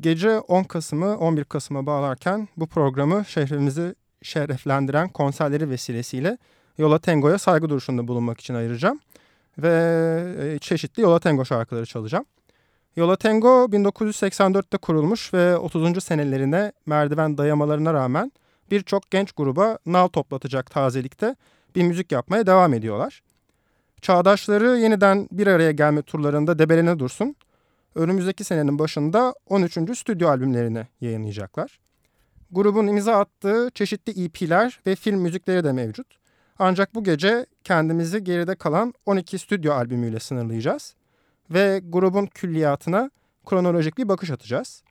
Gece 10 Kasım'ı 11 Kasım'a bağlarken bu programı şehrimizi şereflendiren konserleri vesilesiyle Yola Tango'ya saygı duruşunda bulunmak için ayıracağım. Ve e, çeşitli Yola Tango şarkıları çalacağım. Yola Tango 1984'te kurulmuş ve 30. senelerine merdiven dayamalarına rağmen birçok genç gruba nal toplatacak tazelikte bir müzik yapmaya devam ediyorlar. Çağdaşları yeniden bir araya gelme turlarında debelene dursun. Önümüzdeki senenin başında 13. stüdyo albümlerini yayınlayacaklar. Grubun imza attığı çeşitli EP'ler ve film müzikleri de mevcut. Ancak bu gece kendimizi geride kalan 12 stüdyo albümüyle sınırlayacağız. Ve grubun külliyatına kronolojik bir bakış atacağız.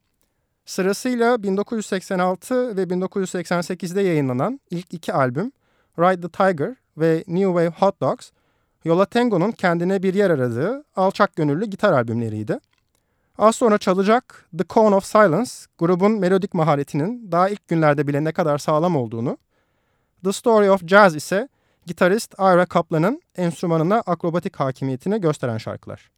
Sırasıyla 1986 ve 1988'de yayınlanan ilk iki albüm Ride the Tiger ve New Wave Hot Dogs, Yola Tango'nun kendine bir yer aradığı alçak gönüllü gitar albümleriydi. Az sonra çalacak The Cone of Silence, grubun melodik maharetinin daha ilk günlerde bile ne kadar sağlam olduğunu, The Story of Jazz ise gitarist Ira Kaplan'ın enstrümanına akrobatik hakimiyetini gösteren şarkılar.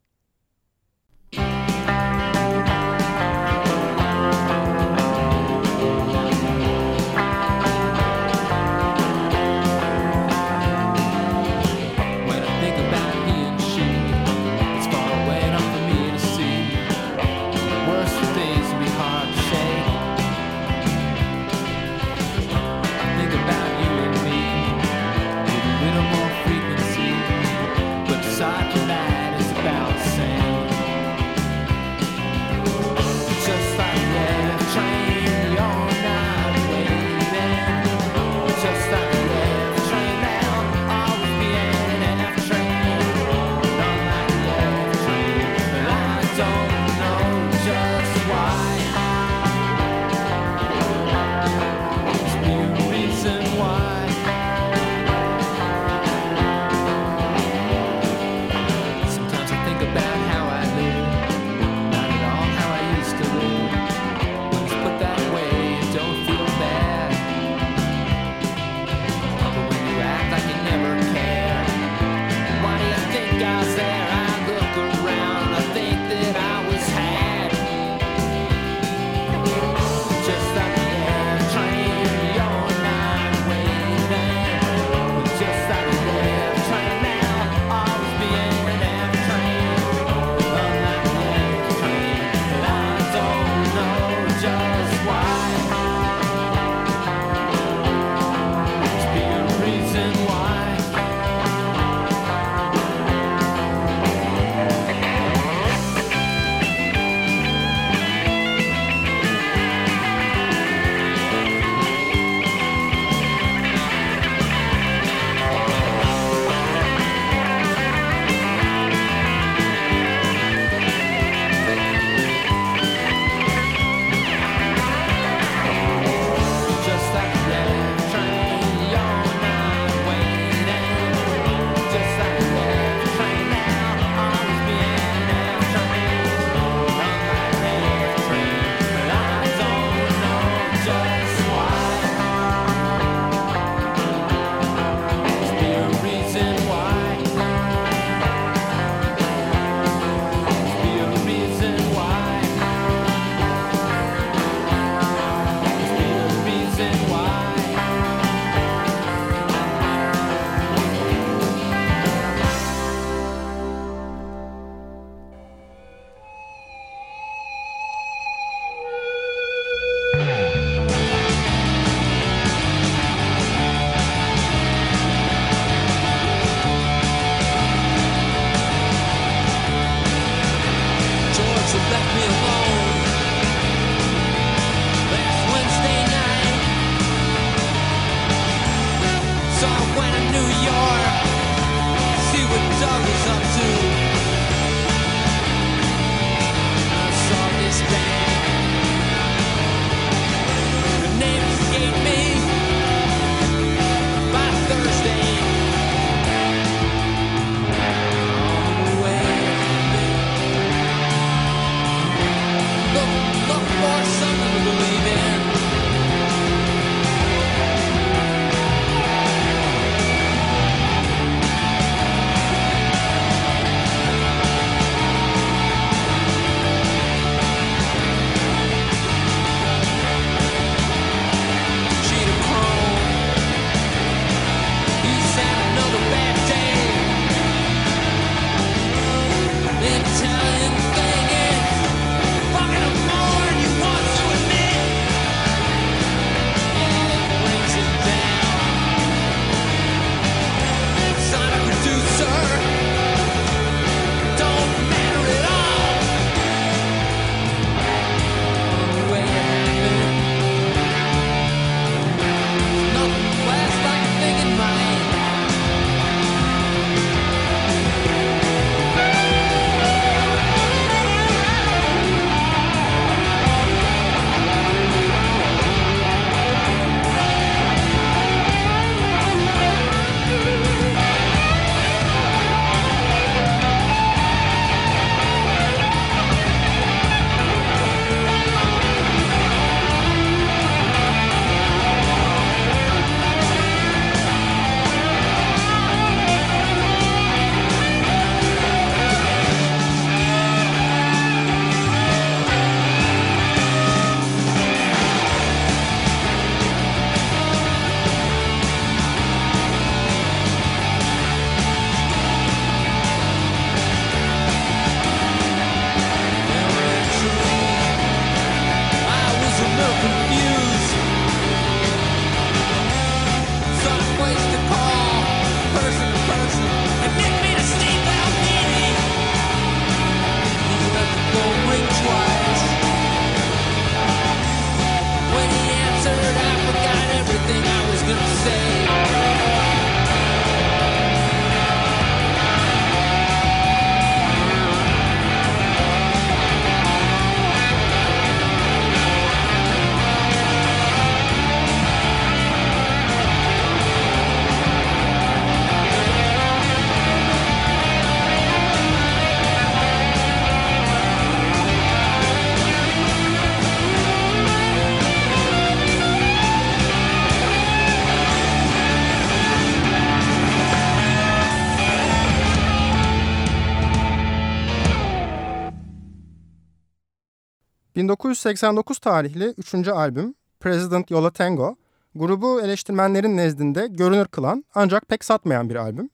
1989 tarihli 3. albüm President Yola Tango, grubu eleştirmenlerin nezdinde görünür kılan ancak pek satmayan bir albüm.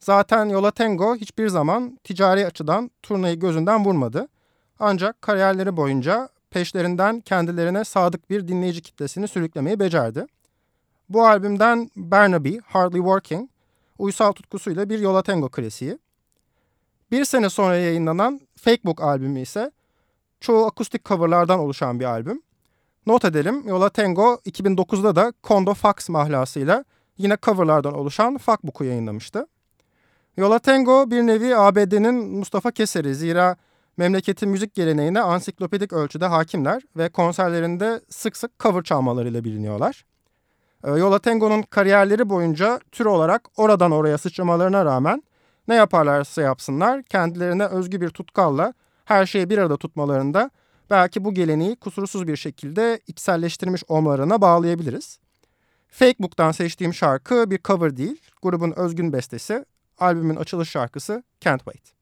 Zaten Yola Tango hiçbir zaman ticari açıdan turnayı gözünden vurmadı. Ancak kariyerleri boyunca peşlerinden kendilerine sadık bir dinleyici kitlesini sürüklemeyi becerdi. Bu albümden Barnaby, Hardly Working, uysal tutkusuyla bir Yola Tango klasiği. Bir sene sonra yayınlanan Fake Book albümü ise çoğu akustik coverlardan oluşan bir albüm. Not edelim Yola Tango 2009'da da Kondo Fox mahlasıyla yine coverlardan oluşan Fuckbook'u yayınlamıştı. Yola Tango bir nevi ABD'nin Mustafa Keser'i zira memleketin müzik geleneğine ansiklopedik ölçüde hakimler ve konserlerinde sık sık cover çalmalarıyla biliniyorlar. Ee, Yola Tango'nun kariyerleri boyunca tür olarak oradan oraya sıçramalarına rağmen ne yaparlarsa yapsınlar kendilerine özgü bir tutkalla her şeyi bir arada tutmalarında belki bu geleneği kusursuz bir şekilde içselleştirmiş olmalarına bağlayabiliriz. Fakebook'tan seçtiğim şarkı bir cover değil, grubun özgün bestesi, albümün açılış şarkısı Can't Wait.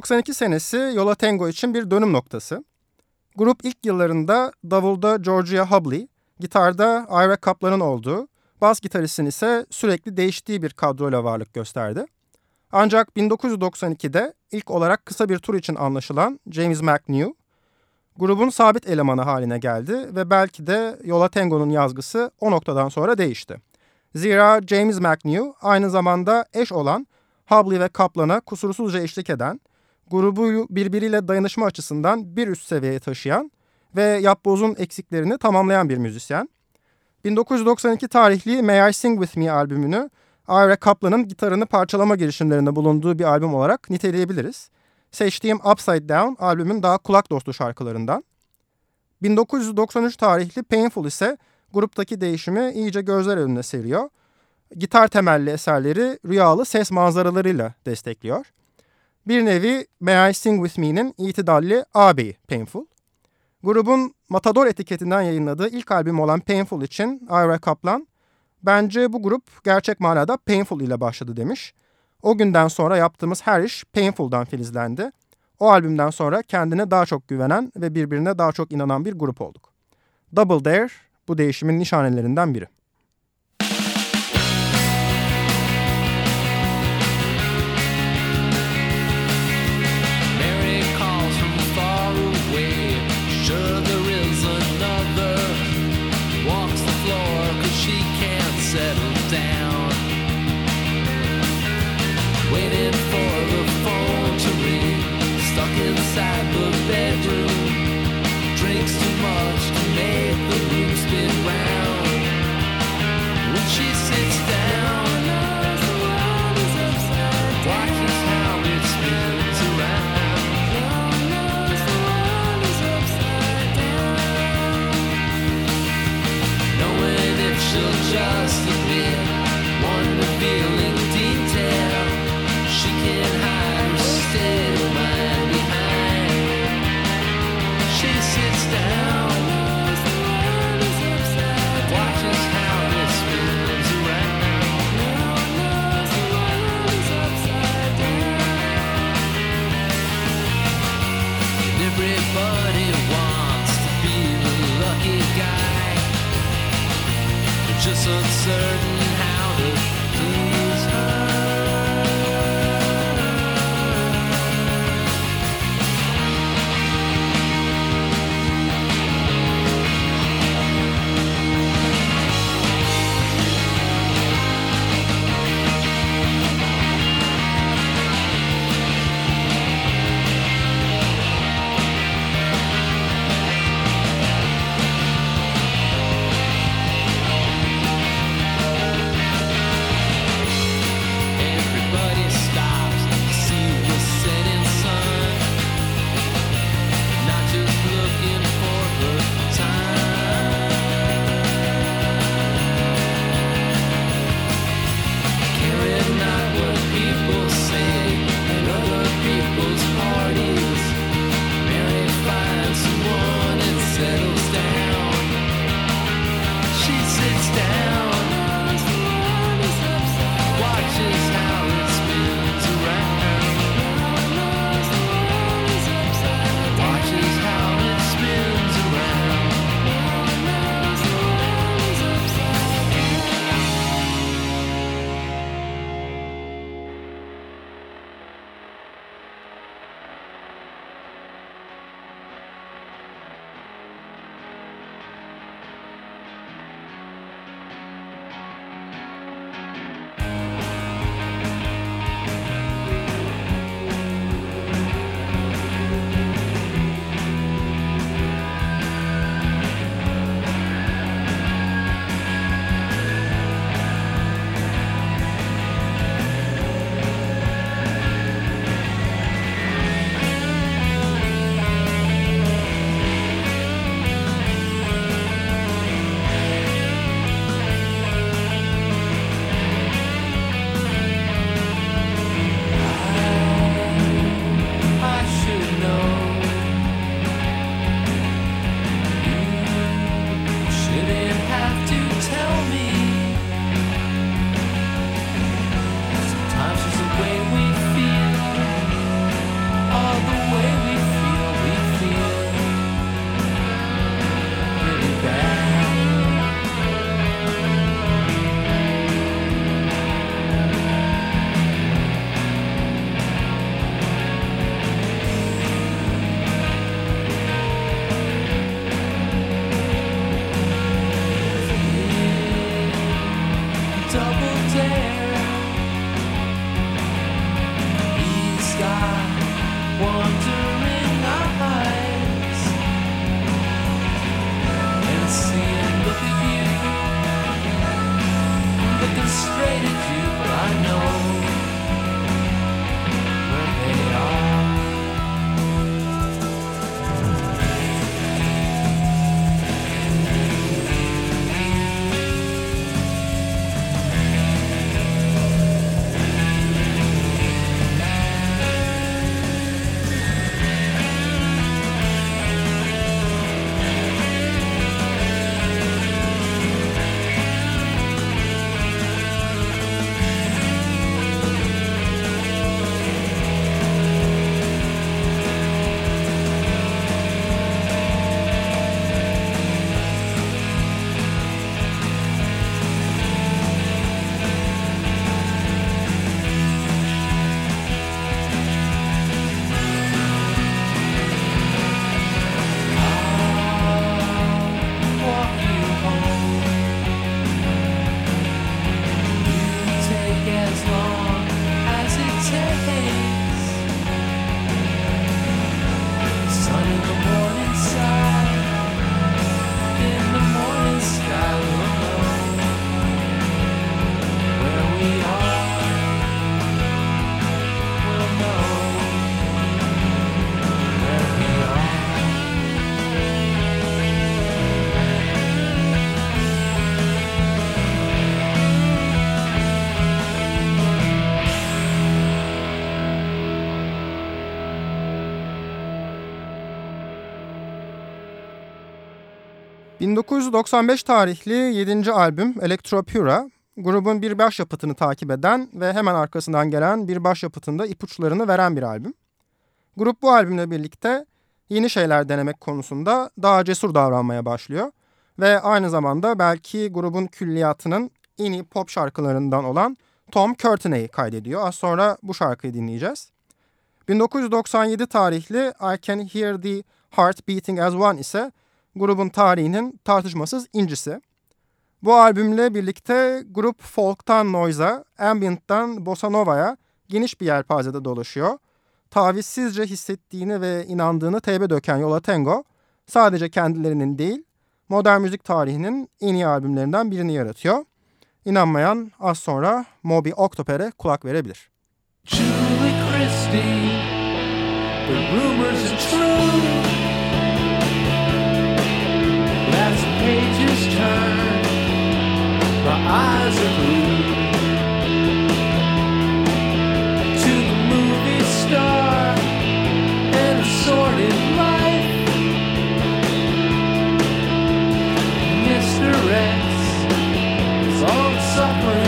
1992 senesi Yola Tango için bir dönüm noktası. Grup ilk yıllarında davulda Georgia Hubley, gitarda Ira Kaplan'ın olduğu, bas gitaristin ise sürekli değiştiği bir kadroyla varlık gösterdi. Ancak 1992'de ilk olarak kısa bir tur için anlaşılan James McNew, grubun sabit elemanı haline geldi ve belki de Yola Tango'nun yazgısı o noktadan sonra değişti. Zira James McNew aynı zamanda eş olan Hubley ve Kaplan'a kusursuzca eşlik eden, grubu birbiriyle dayanışma açısından bir üst seviyeye taşıyan ve yapbozun eksiklerini tamamlayan bir müzisyen. 1992 tarihli May I Sing With Me albümünü Ira Kaplan'ın gitarını parçalama girişimlerinde bulunduğu bir albüm olarak niteleyebiliriz. Seçtiğim Upside Down albümün daha kulak dostu şarkılarından. 1993 tarihli Painful ise gruptaki değişimi iyice gözler önüne seriyor gitar temelli eserleri rüyalı ses manzaralarıyla destekliyor. Bir nevi May I Sing With Me'nin itidalli ağabeyi Painful. Grubun Matador etiketinden yayınladığı ilk albüm olan Painful için Ira Kaplan, bence bu grup gerçek manada Painful ile başladı demiş. O günden sonra yaptığımız her iş Painful'dan filizlendi. O albümden sonra kendine daha çok güvenen ve birbirine daha çok inanan bir grup olduk. Double Dare bu değişimin nişanelerinden biri. just just uncertain how to 1995 tarihli 7. albüm Electropura, grubun bir başyapıtını takip eden ve hemen arkasından gelen bir başyapıtında ipuçlarını veren bir albüm. Grup bu albümle birlikte yeni şeyler denemek konusunda daha cesur davranmaya başlıyor ve aynı zamanda belki grubun külliyatının en iyi pop şarkılarından olan Tom Courtenay'i kaydediyor. Az sonra bu şarkıyı dinleyeceğiz. 1997 tarihli I Can Hear the Heart Beating as One ise grubun tarihinin tartışmasız incisi. Bu albümle birlikte grup folk'tan noise'a, ambient'tan bossa nova'ya geniş bir yelpazede dolaşıyor. Tavizsizce hissettiğini ve inandığını teybe döken Yola Tango sadece kendilerinin değil, modern müzik tarihinin en iyi albümlerinden birini yaratıyor. İnanmayan az sonra Moby Octoper'e kulak verebilir. Julie Christie, the rumors are true. My eyes are glued to the movie star and a sordid life. Mr. X is suffering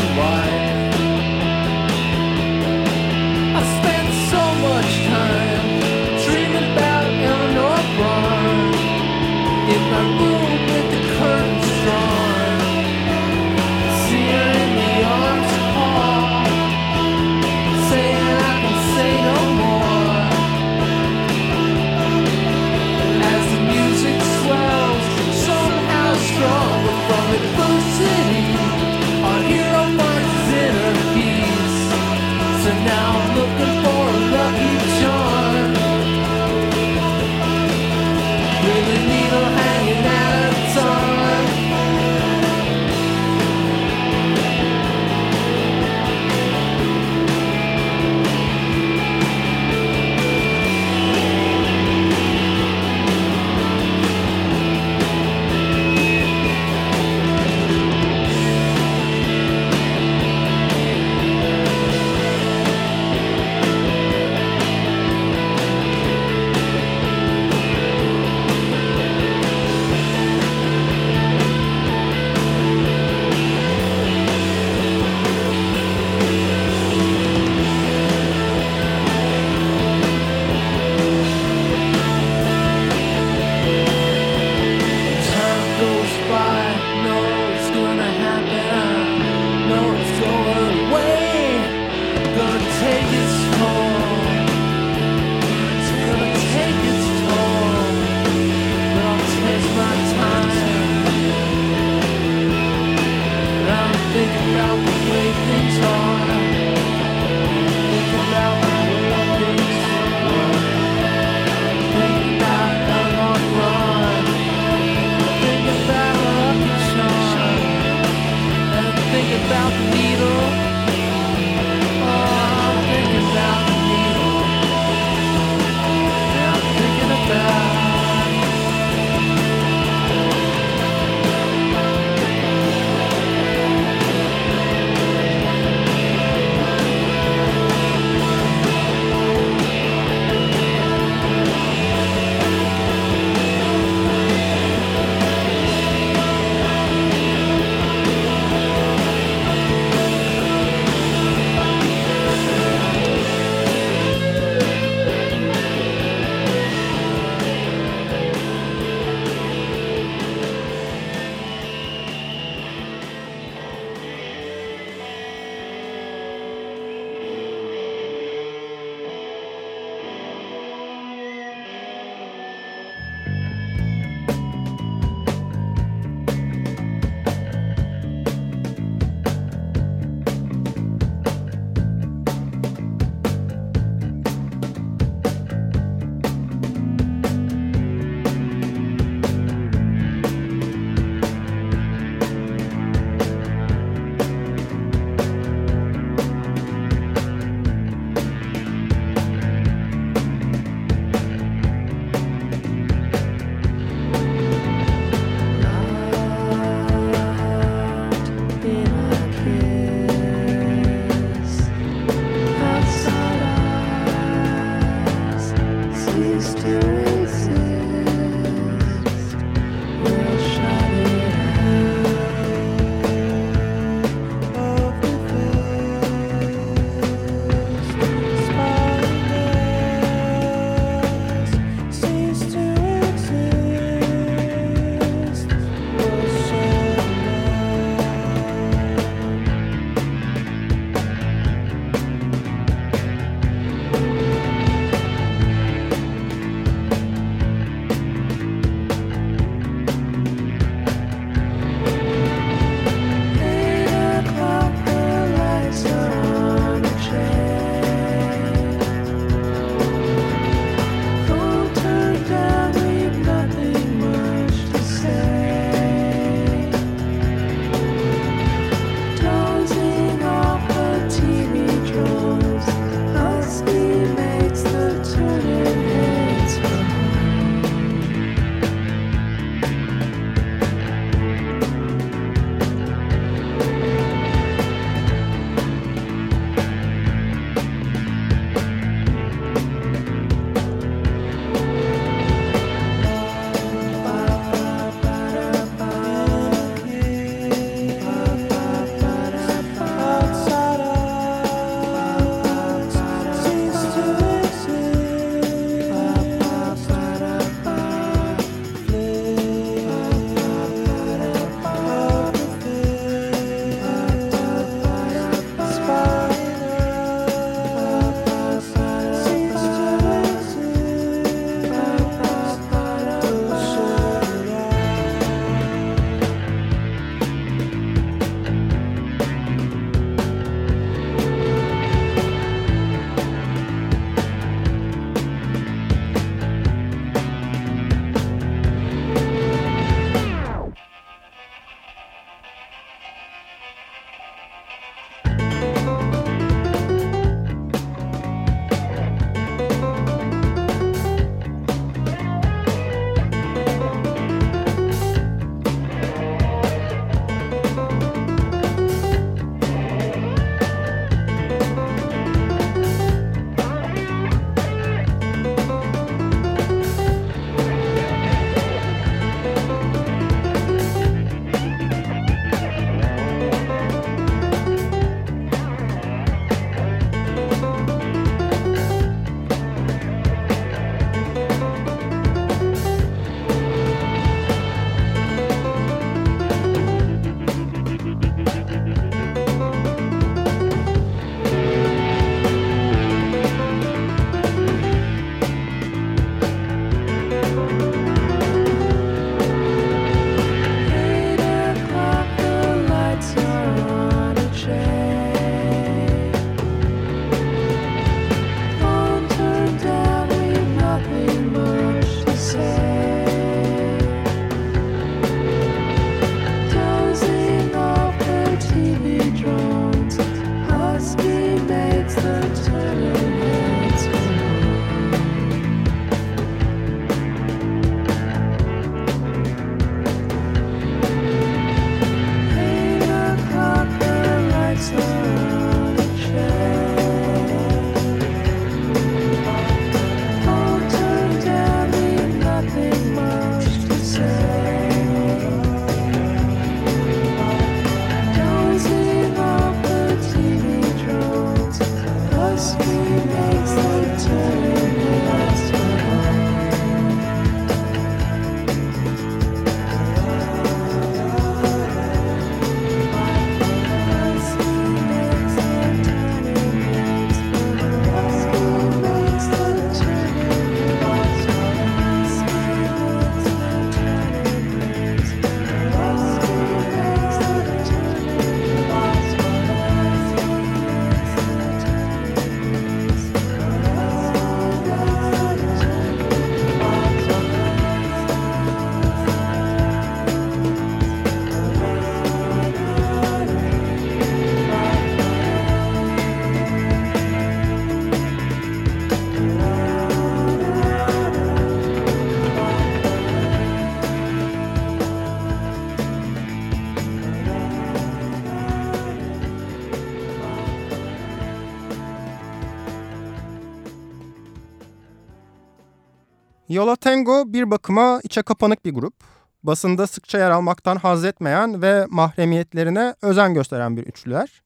Yola Tango bir bakıma içe kapanık bir grup. Basında sıkça yer almaktan haz etmeyen ve mahremiyetlerine özen gösteren bir üçlüler.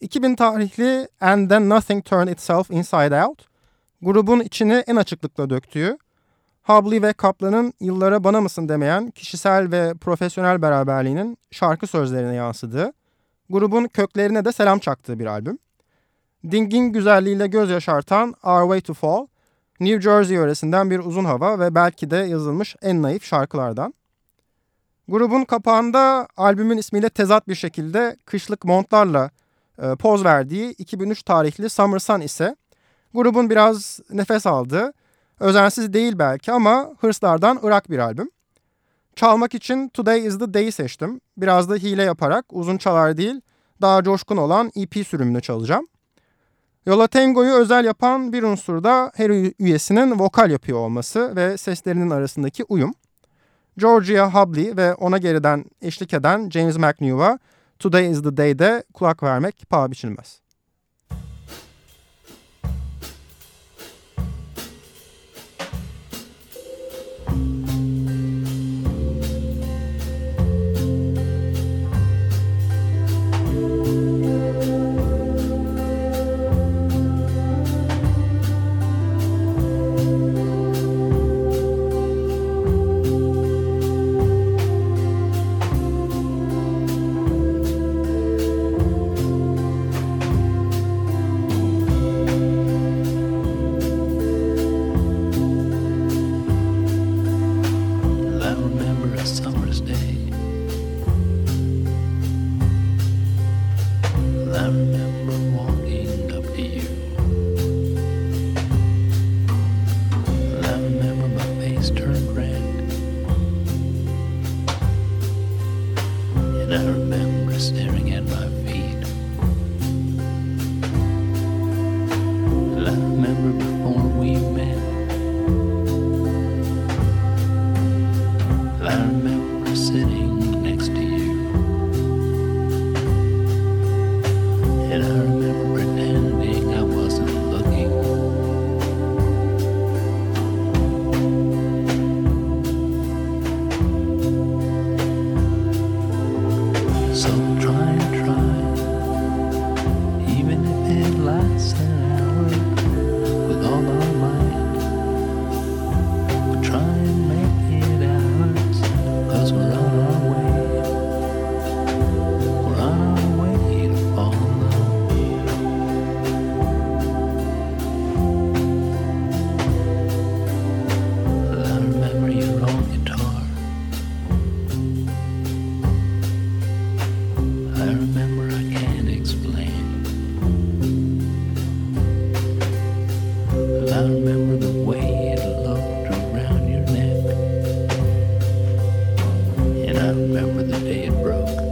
2000 tarihli And Then Nothing Turned Itself Inside Out, grubun içini en açıklıkla döktüğü, Hubley ve Kaplan'ın yıllara bana mısın demeyen kişisel ve profesyonel beraberliğinin şarkı sözlerine yansıdığı, grubun köklerine de selam çaktığı bir albüm. Ding'in güzelliğiyle göz yaşartan Our Way to Fall, New Jersey yöresinden bir uzun hava ve belki de yazılmış en naif şarkılardan. Grubun kapağında albümün ismiyle tezat bir şekilde kışlık montlarla e, poz verdiği 2003 tarihli Summer Sun ise grubun biraz nefes aldığı, özensiz değil belki ama hırslardan ırak bir albüm. Çalmak için Today is the Day'i seçtim. Biraz da hile yaparak uzun çalar değil, daha coşkun olan EP sürümünü çalacağım. Yola Tango'yu özel yapan bir unsur da her üyesinin vokal yapıyor olması ve seslerinin arasındaki uyum. Georgia Hubley ve ona geriden eşlik eden James McNew'a Today is the Day'de kulak vermek paha biçilmez. I remember the day it broke.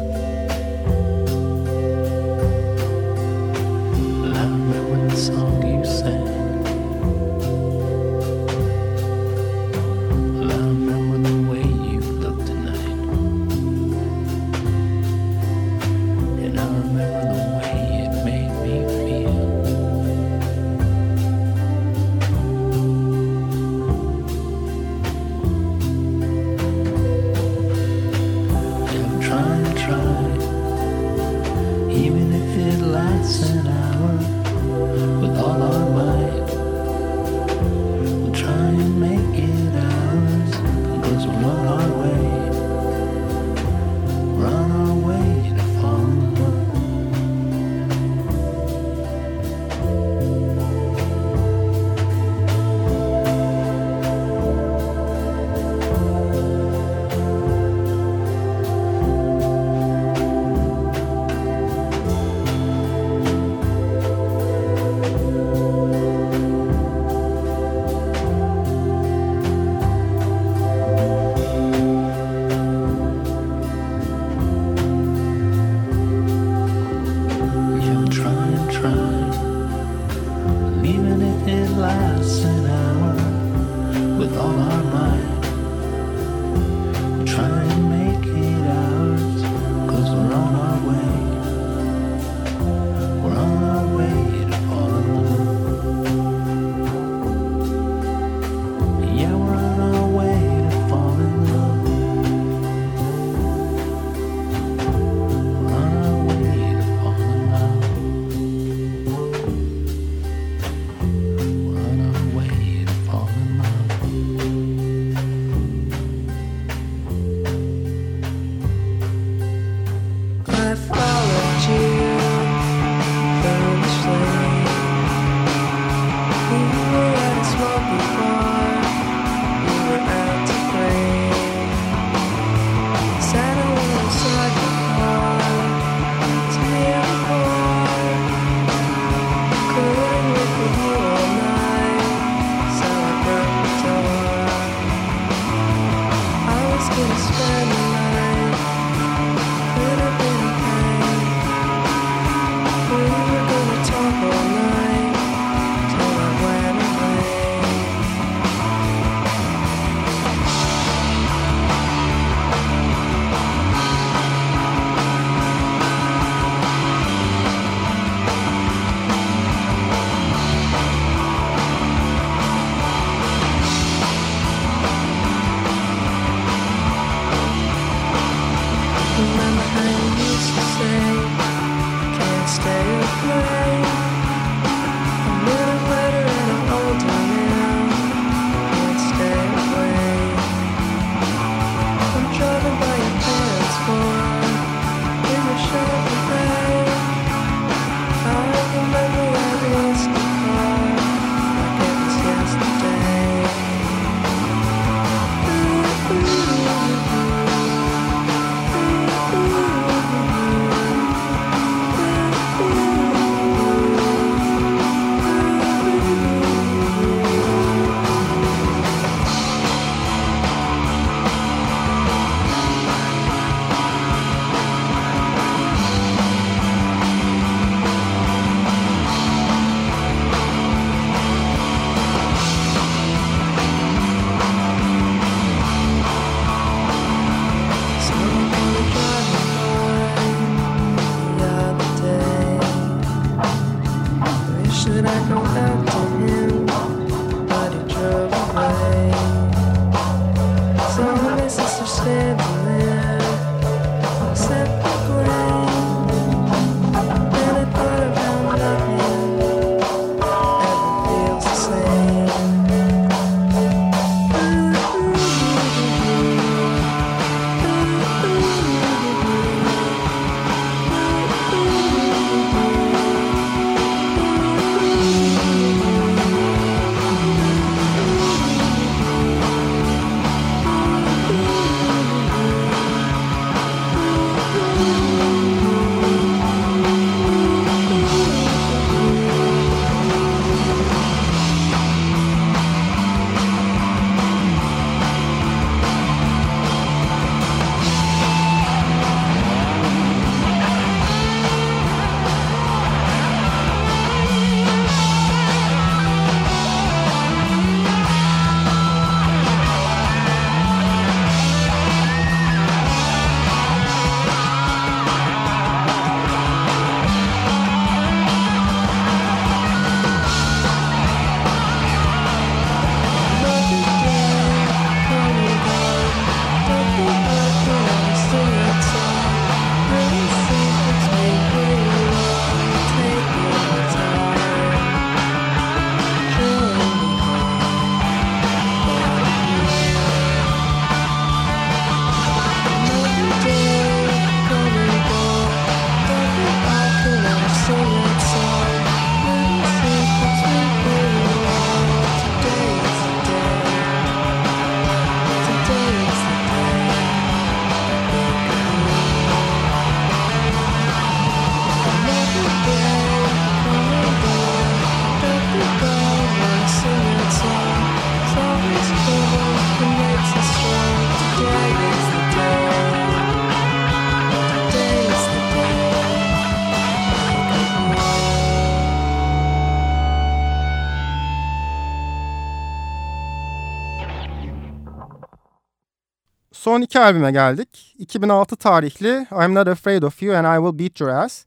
Son iki albüme geldik. 2006 tarihli I'm Not Afraid of You and I Will Beat Your Ass.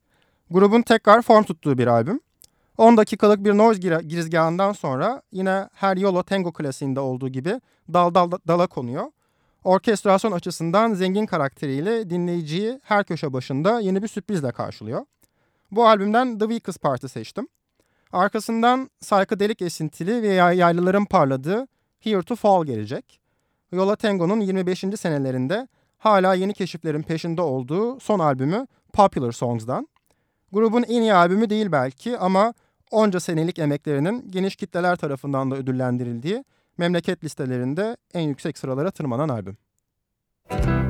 Grubun tekrar form tuttuğu bir albüm. 10 dakikalık bir noise gir girizgahından sonra yine her Yolo Tango klasiğinde olduğu gibi dal dal dala konuyor. Orkestrasyon açısından zengin karakteriyle dinleyiciyi her köşe başında yeni bir sürprizle karşılıyor. Bu albümden The Weakest Party seçtim. Arkasından psychedelic esintili ve yaylıların parladığı Here to Fall gelecek. Yola Tango'nun 25. senelerinde hala yeni keşiflerin peşinde olduğu son albümü Popular Songs'dan. Grubun en iyi albümü değil belki ama onca senelik emeklerinin geniş kitleler tarafından da ödüllendirildiği memleket listelerinde en yüksek sıralara tırmanan albüm. Müzik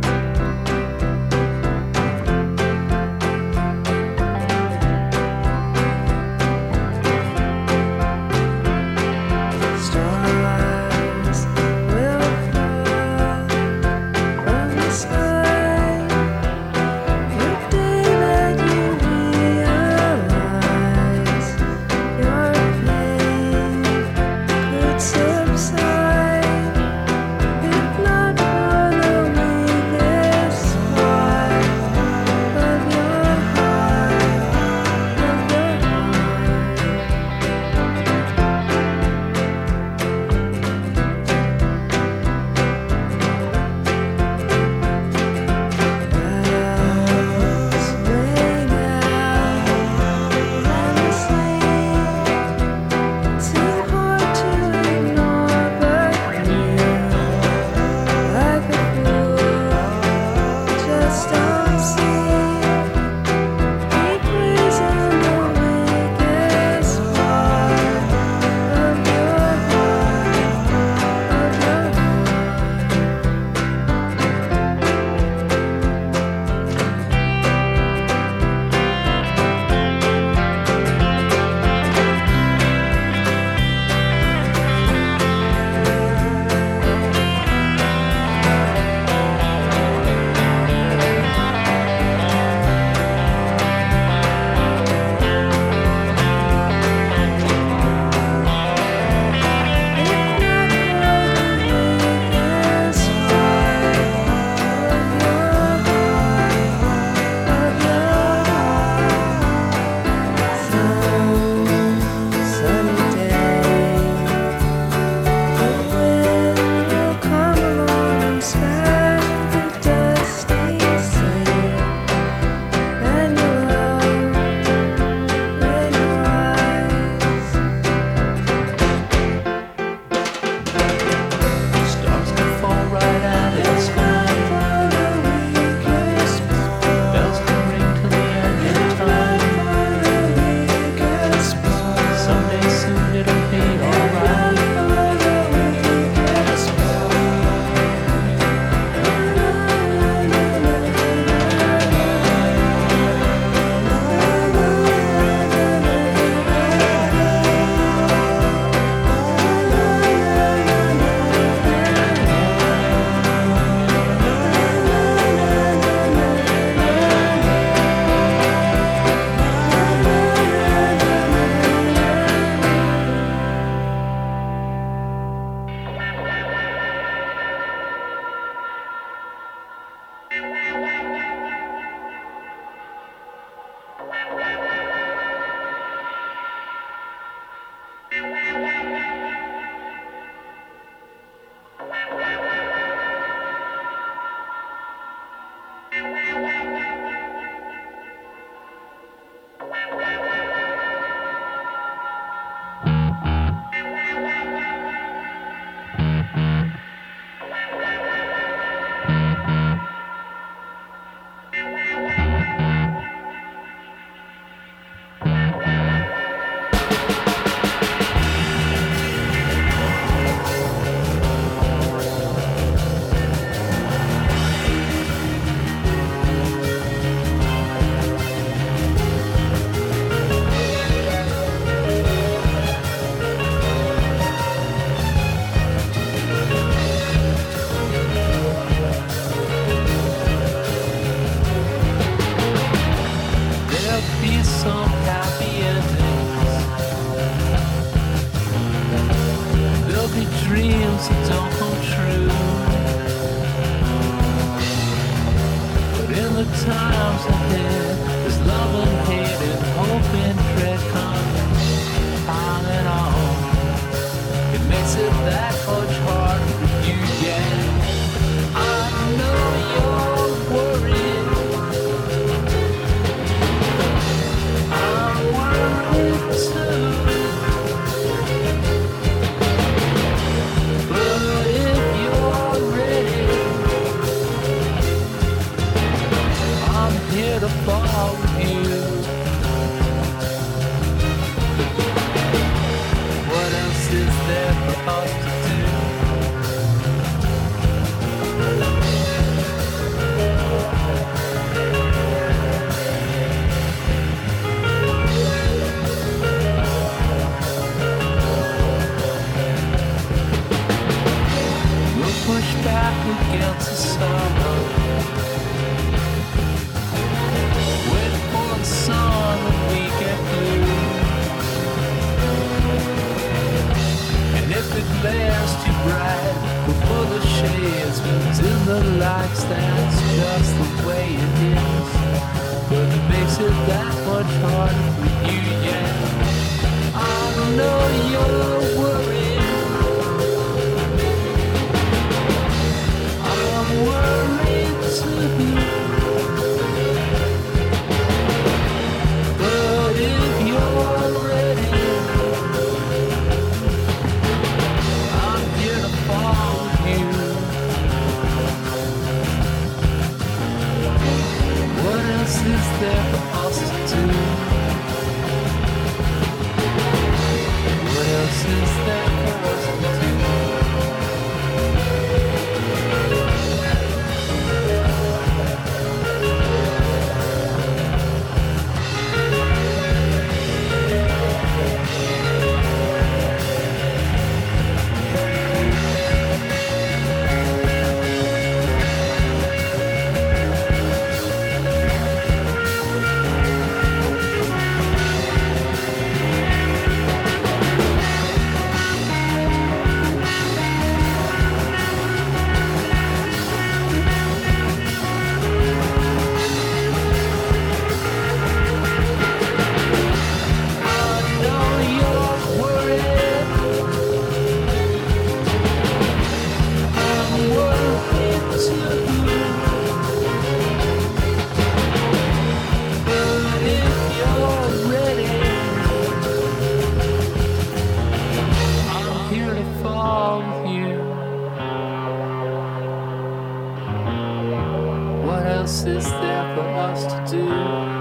is there for us to do?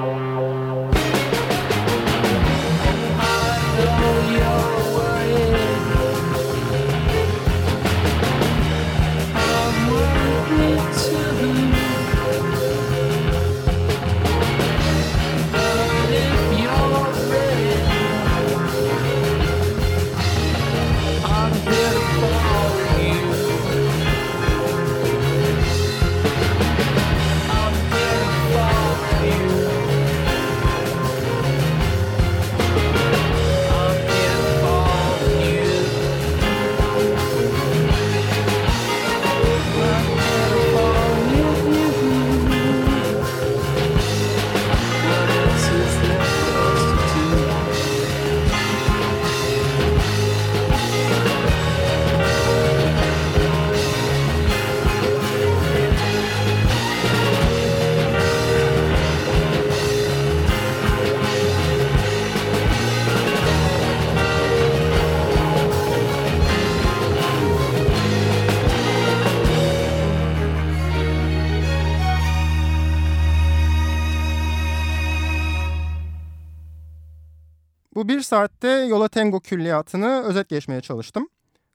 Saatte Yola Tango külliyatını özet geçmeye çalıştım.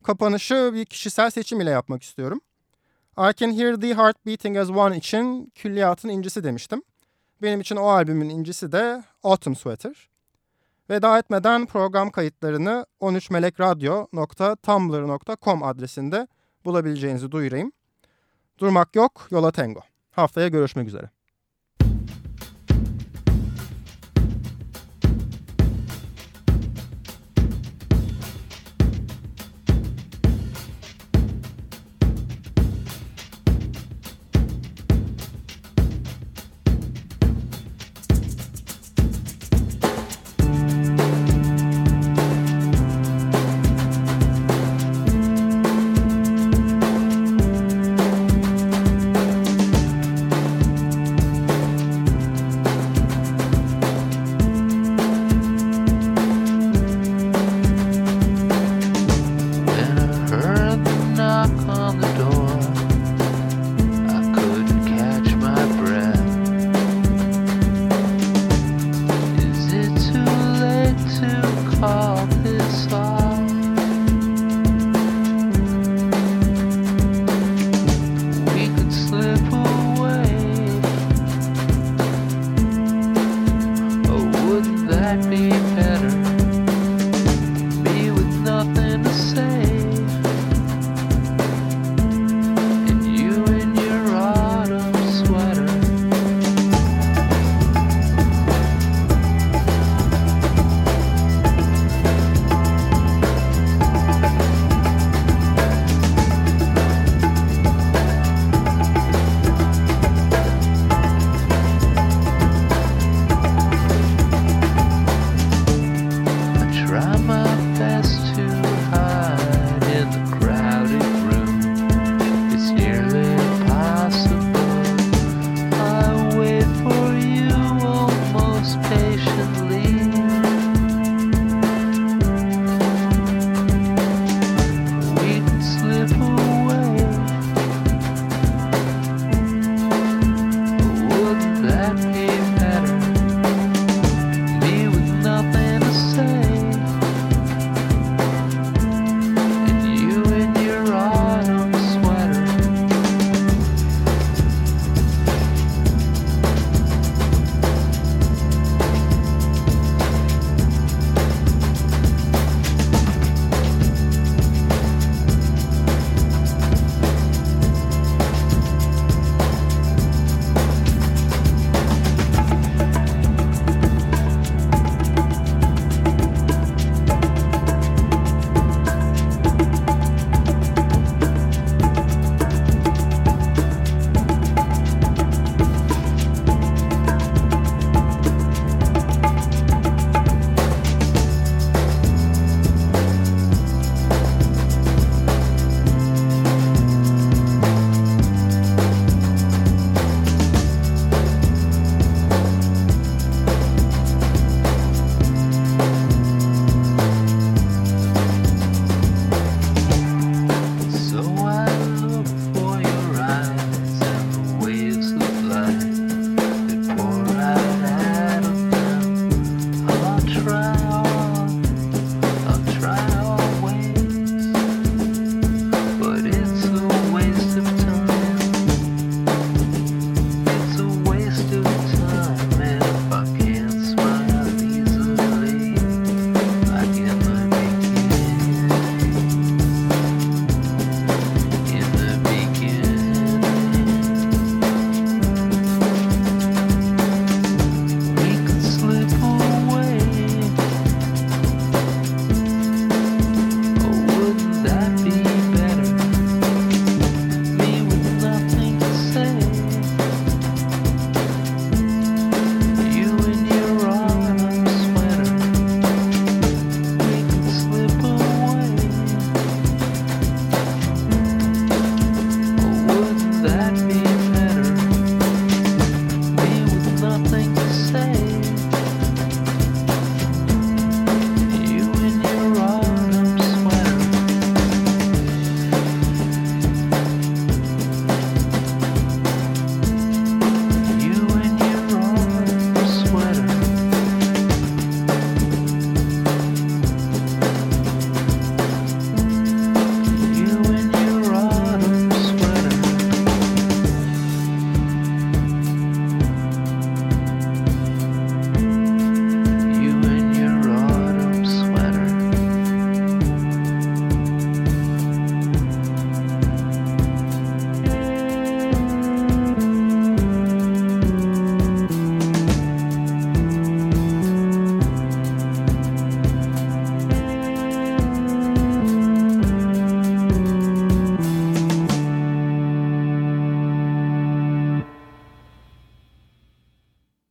Kapanışı bir kişisel seçim ile yapmak istiyorum. I Can Hear The Heart Beating As One için külliyatın incisi demiştim. Benim için o albümün incisi de Autumn Sweater. Veda etmeden program kayıtlarını 13melekradyo.tumblr.com adresinde bulabileceğinizi duyurayım. Durmak yok, yola tango. Haftaya görüşmek üzere. dearly.